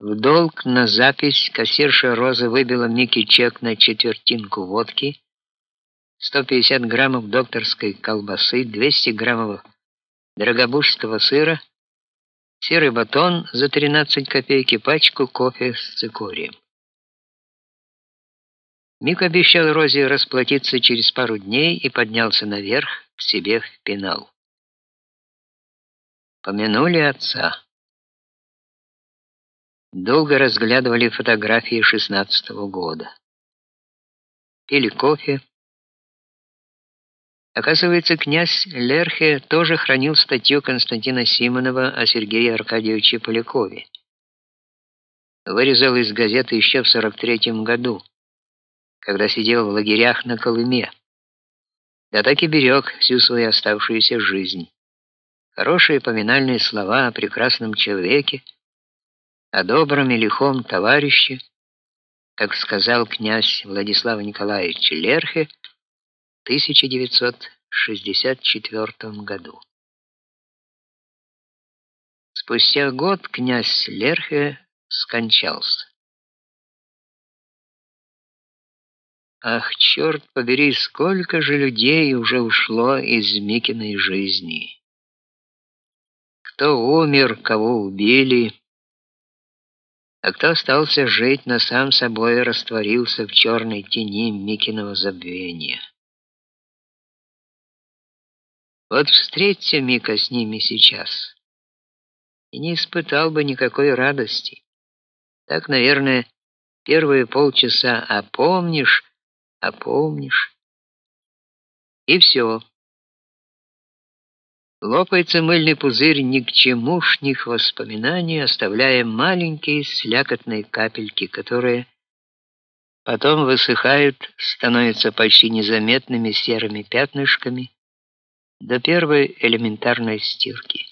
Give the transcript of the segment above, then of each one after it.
В долг на запись кассирша Роза выбила Микки чек на четвертинку водки, 150 граммов докторской колбасы, 200 граммов дорогобужского сыра, серый батон за 13 копеек и пачку кофе с цикорием. Мик обещал Розе расплатиться через пару дней и поднялся наверх к себе в пенал. Помянули отца. Долго разглядывали фотографии шестнадцатого года. Пили кофе. Оказывается, князь Лерхе тоже хранил статью Константина Симонова о Сергее Аркадьевиче Полякове. Вырезал из газеты еще в 43 году, когда сидел в лагерях на Колыме. Да так и берег всю свою оставшуюся жизнь. Хорошие поминальные слова о прекрасном человеке, о добром и лихом товарище, как сказал князь Владислав Николаевич Лерхе в 1964 году. Спустя год князь Лерхе скончался. Ах, черт побери, сколько же людей уже ушло из Микиной жизни кто умер, кого убили, а кто остался жить, на сам собой растворился в черной тени Микиного забвения. Вот встреться Мика с ними сейчас, и не испытал бы никакой радости. Так, наверное, первые полчаса опомнишь, опомнишь, и все. Лопается мыльный пузырь ни к чемушних воспоминаний, оставляя маленькие слякотные капельки, которые потом высыхают, становятся почти незаметными серыми пятнышками до первой элементарной стирки.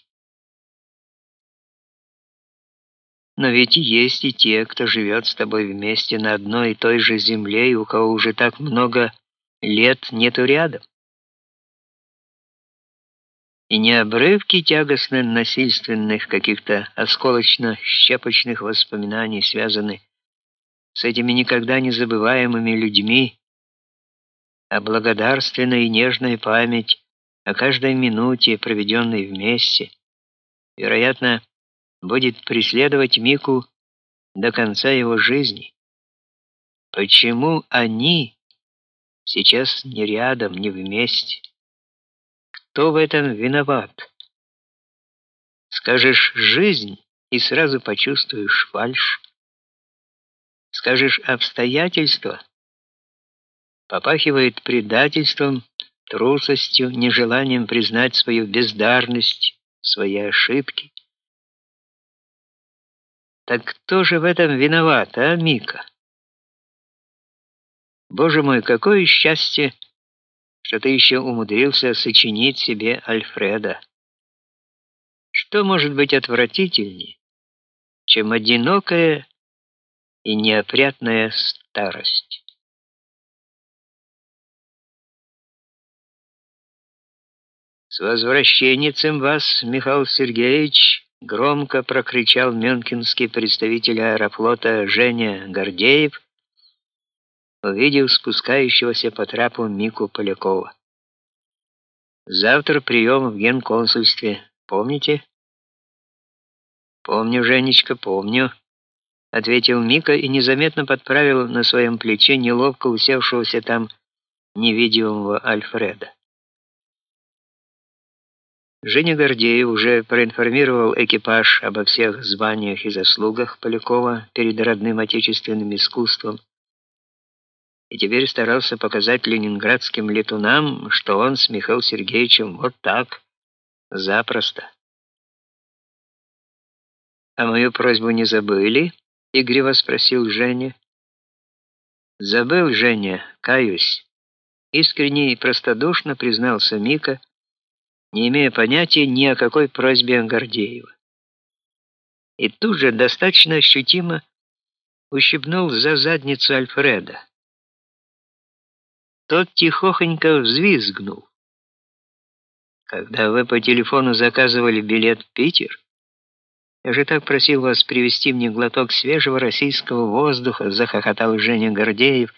Но ведь есть и те, кто живет с тобой вместе на одной и той же земле, и у кого уже так много лет нету рядом и не обрывки тягостно насильственных каких-то осколочно-щепочных воспоминаний связаны с этими никогда не забываемыми людьми, а благодарственная и нежная память о каждой минуте, проведенной вместе, вероятно, будет преследовать Мику до конца его жизни. Почему они сейчас не рядом, не вместе? Кто в этом виноват? Скажешь жизнь и сразу почувствуешь фальшь. Скажешь обстоятельства, попахивает предательством, трусостью, нежеланием признать свою бездарность, свои ошибки. Так кто же в этом виноват, а, Мика? Боже мой, какое счастье что ты еще умудрился сочинить себе Альфреда. Что может быть отвратительнее, чем одинокая и неопрятная старость? С возвращенницем вас, Михаил Сергеевич, громко прокричал мюнхенский представитель аэрофлота Женя Гордеев увидев спускающегося по трапу Мику Полякова. Завтра прием в генконсульстве. Помните? Помню, Женечка, помню, ответил Мика и незаметно подправил на своем плече неловко усевшегося там невидимого Альфреда. Женя Гордеев уже проинформировал экипаж обо всех званиях и заслугах Полякова перед родным отечественным искусством и теперь старался показать ленинградским летунам, что он с Михаилом Сергеевичем вот так, запросто. «А мою просьбу не забыли?» — игриво спросил Женя. «Забыл, Женя, каюсь». Искренне и простодушно признался Мика, не имея понятия ни о какой просьбе Гордеева. И тут же достаточно ощутимо ущипнул за задницу Альфреда. Тот тихохонько взвизгнул. Когда вы по телефону заказывали билет в Питер, Я же так просил вас привезти мне глоток свежего российского воздуха, захохотал Женя Гордеев